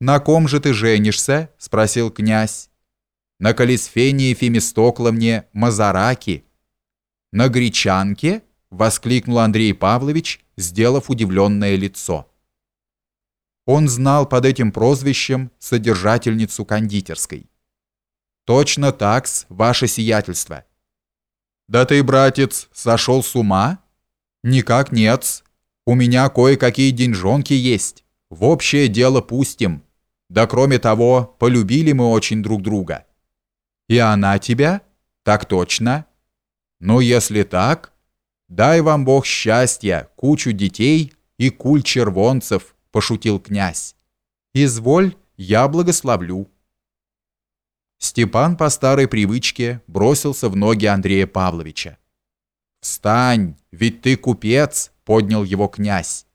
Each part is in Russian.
«На ком же ты женишься?» – спросил князь. «На Калисфении Фемистокловне Мазараки». «На гречанке?» – воскликнул Андрей Павлович, сделав удивленное лицо. Он знал под этим прозвищем содержательницу кондитерской. «Точно такс, ваше сиятельство». «Да ты, братец, сошел с ума?» «Никак нет. У меня кое-какие деньжонки есть. В общее дело пустим. Да кроме того, полюбили мы очень друг друга». «И она тебя?» «Так точно». «Ну, если так, дай вам Бог счастья, кучу детей и куль червонцев», – пошутил князь. «Изволь, я благословлю». Степан по старой привычке бросился в ноги Андрея Павловича. «Встань, ведь ты купец!» — поднял его князь.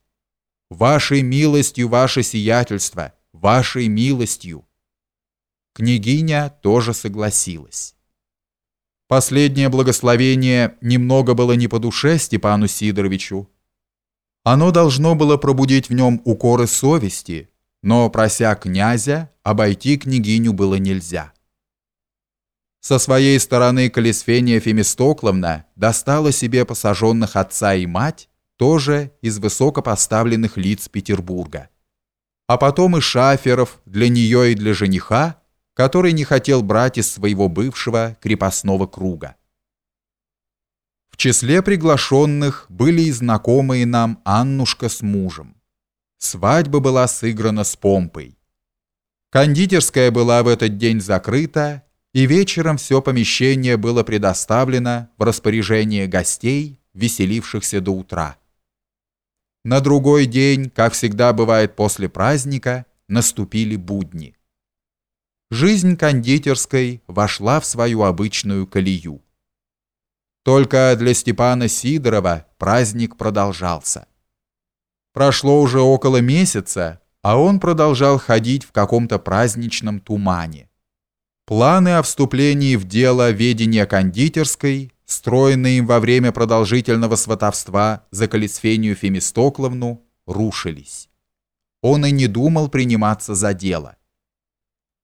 «Вашей милостью, ваше сиятельство, вашей милостью!» Княгиня тоже согласилась. Последнее благословение немного было не по душе Степану Сидоровичу. Оно должно было пробудить в нем укоры совести, но, прося князя, обойти княгиню было нельзя. Со своей стороны Калисфения Фемистокловна достала себе посаженных отца и мать, тоже из высокопоставленных лиц Петербурга. А потом и шаферов для нее и для жениха, который не хотел брать из своего бывшего крепостного круга. В числе приглашенных были и знакомые нам Аннушка с мужем. Свадьба была сыграна с помпой. Кондитерская была в этот день закрыта, и вечером все помещение было предоставлено в распоряжение гостей, веселившихся до утра. На другой день, как всегда бывает после праздника, наступили будни. Жизнь кондитерской вошла в свою обычную колею. Только для Степана Сидорова праздник продолжался. Прошло уже около месяца, а он продолжал ходить в каком-то праздничном тумане. Планы о вступлении в дело ведения кондитерской, строенные им во время продолжительного сватовства за Калисфению Фемистокловну, рушились. Он и не думал приниматься за дело.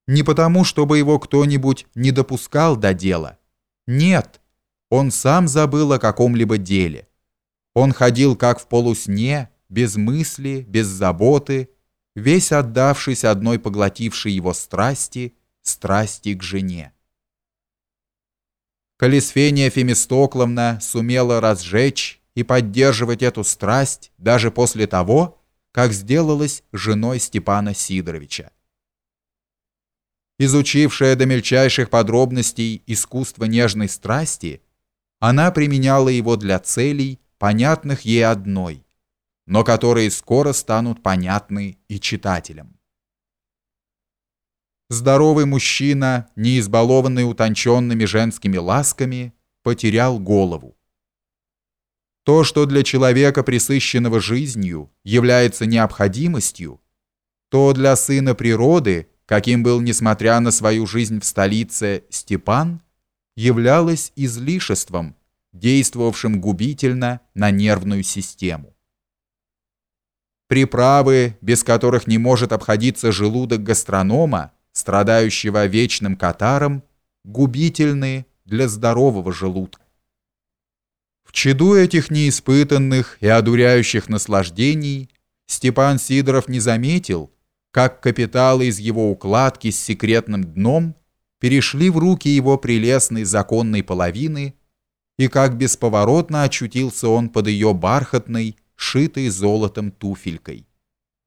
Не потому, чтобы его кто-нибудь не допускал до дела. Нет, он сам забыл о каком-либо деле. Он ходил как в полусне, без мысли, без заботы, весь отдавшись одной поглотившей его страсти – страсти к жене. Колесфения Фемистокловна сумела разжечь и поддерживать эту страсть даже после того, как сделалась женой Степана Сидоровича. Изучившая до мельчайших подробностей искусство нежной страсти, она применяла его для целей, понятных ей одной, но которые скоро станут понятны и читателям. Здоровый мужчина, не избалованный утонченными женскими ласками, потерял голову. То, что для человека, присыщенного жизнью, является необходимостью, то для сына природы, каким был, несмотря на свою жизнь в столице, Степан, являлось излишеством, действовавшим губительно на нервную систему. Приправы, без которых не может обходиться желудок гастронома, страдающего вечным катаром, губительны для здорового желудка. В чаду этих неиспытанных и одуряющих наслаждений Степан Сидоров не заметил, как капиталы из его укладки с секретным дном перешли в руки его прелестной законной половины и как бесповоротно очутился он под ее бархатной, шитой золотом туфелькой.